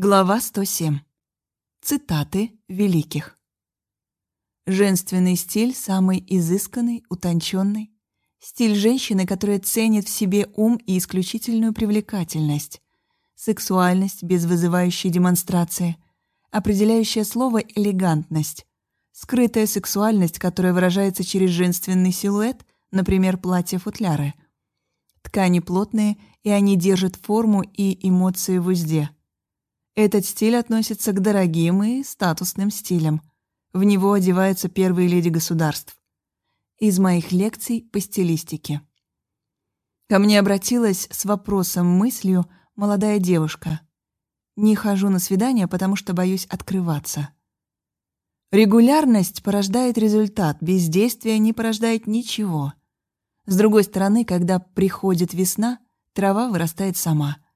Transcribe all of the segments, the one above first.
Глава 107. Цитаты великих. Женственный стиль самый изысканный, утонченный. Стиль женщины, которая ценит в себе ум и исключительную привлекательность. Сексуальность без вызывающей демонстрации. Определяющее слово «элегантность». Скрытая сексуальность, которая выражается через женственный силуэт, например, платье-футляры. Ткани плотные, и они держат форму и эмоции в узде. Этот стиль относится к дорогим и статусным стилям. В него одеваются первые леди государств. Из моих лекций по стилистике. Ко мне обратилась с вопросом-мыслью молодая девушка. Не хожу на свидания, потому что боюсь открываться. Регулярность порождает результат, бездействие не порождает ничего. С другой стороны, когда приходит весна, трава вырастает сама —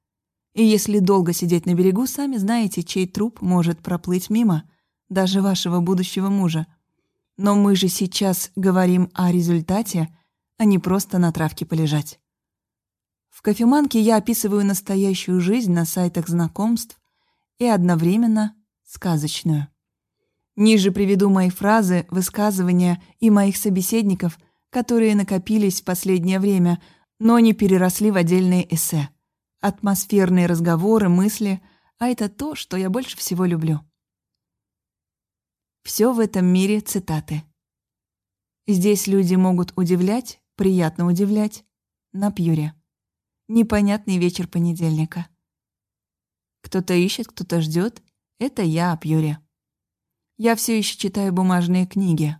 и если долго сидеть на берегу, сами знаете, чей труп может проплыть мимо, даже вашего будущего мужа. Но мы же сейчас говорим о результате, а не просто на травке полежать. В кофеманке я описываю настоящую жизнь на сайтах знакомств и одновременно сказочную. Ниже приведу мои фразы, высказывания и моих собеседников, которые накопились в последнее время, но не переросли в отдельные эссе атмосферные разговоры, мысли, а это то, что я больше всего люблю. Все в этом мире цитаты. Здесь люди могут удивлять, приятно удивлять, на пьюре. Непонятный вечер понедельника. Кто-то ищет, кто-то ждет. Это я пьюре. Я все еще читаю бумажные книги.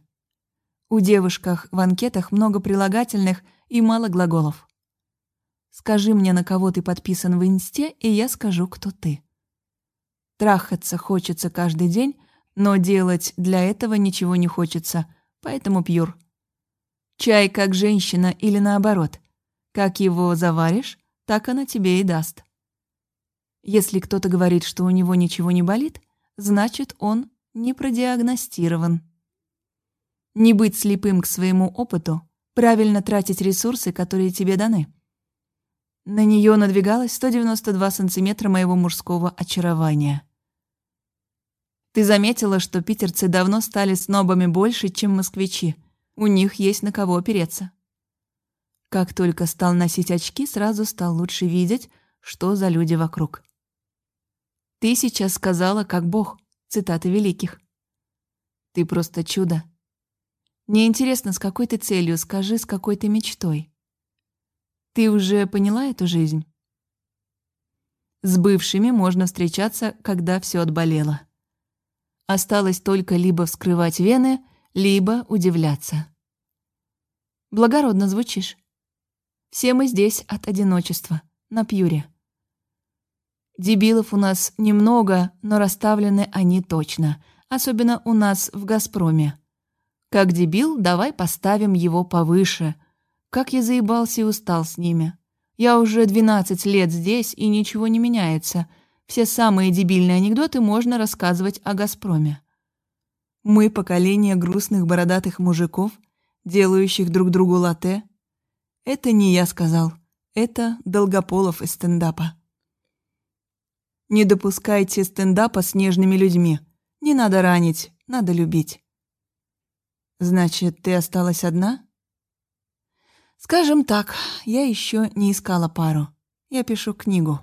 У девушках в анкетах много прилагательных и мало глаголов. Скажи мне, на кого ты подписан в инсте, и я скажу, кто ты. Трахаться хочется каждый день, но делать для этого ничего не хочется, поэтому пьюр. Чай как женщина или наоборот. Как его заваришь, так она тебе и даст. Если кто-то говорит, что у него ничего не болит, значит, он не продиагностирован. Не быть слепым к своему опыту, правильно тратить ресурсы, которые тебе даны. На нее надвигалось 192 сантиметра моего мужского очарования. Ты заметила, что питерцы давно стали снобами больше, чем москвичи. У них есть на кого опереться. Как только стал носить очки, сразу стал лучше видеть, что за люди вокруг. Ты сейчас сказала, как Бог, цитаты великих. Ты просто чудо. Мне интересно, с какой ты целью, скажи, с какой ты мечтой. Ты уже поняла эту жизнь? С бывшими можно встречаться, когда все отболело. Осталось только либо вскрывать вены, либо удивляться. Благородно звучишь. Все мы здесь от одиночества, на пьюре. Дебилов у нас немного, но расставлены они точно, особенно у нас в «Газпроме». Как дебил, давай поставим его повыше, как я заебался и устал с ними. Я уже 12 лет здесь, и ничего не меняется. Все самые дебильные анекдоты можно рассказывать о «Газпроме». Мы поколение грустных бородатых мужиков, делающих друг другу латте. Это не я сказал, это Долгополов из стендапа. Не допускайте стендапа с нежными людьми. Не надо ранить, надо любить. Значит, ты осталась одна? Скажем так, я еще не искала пару. Я пишу книгу.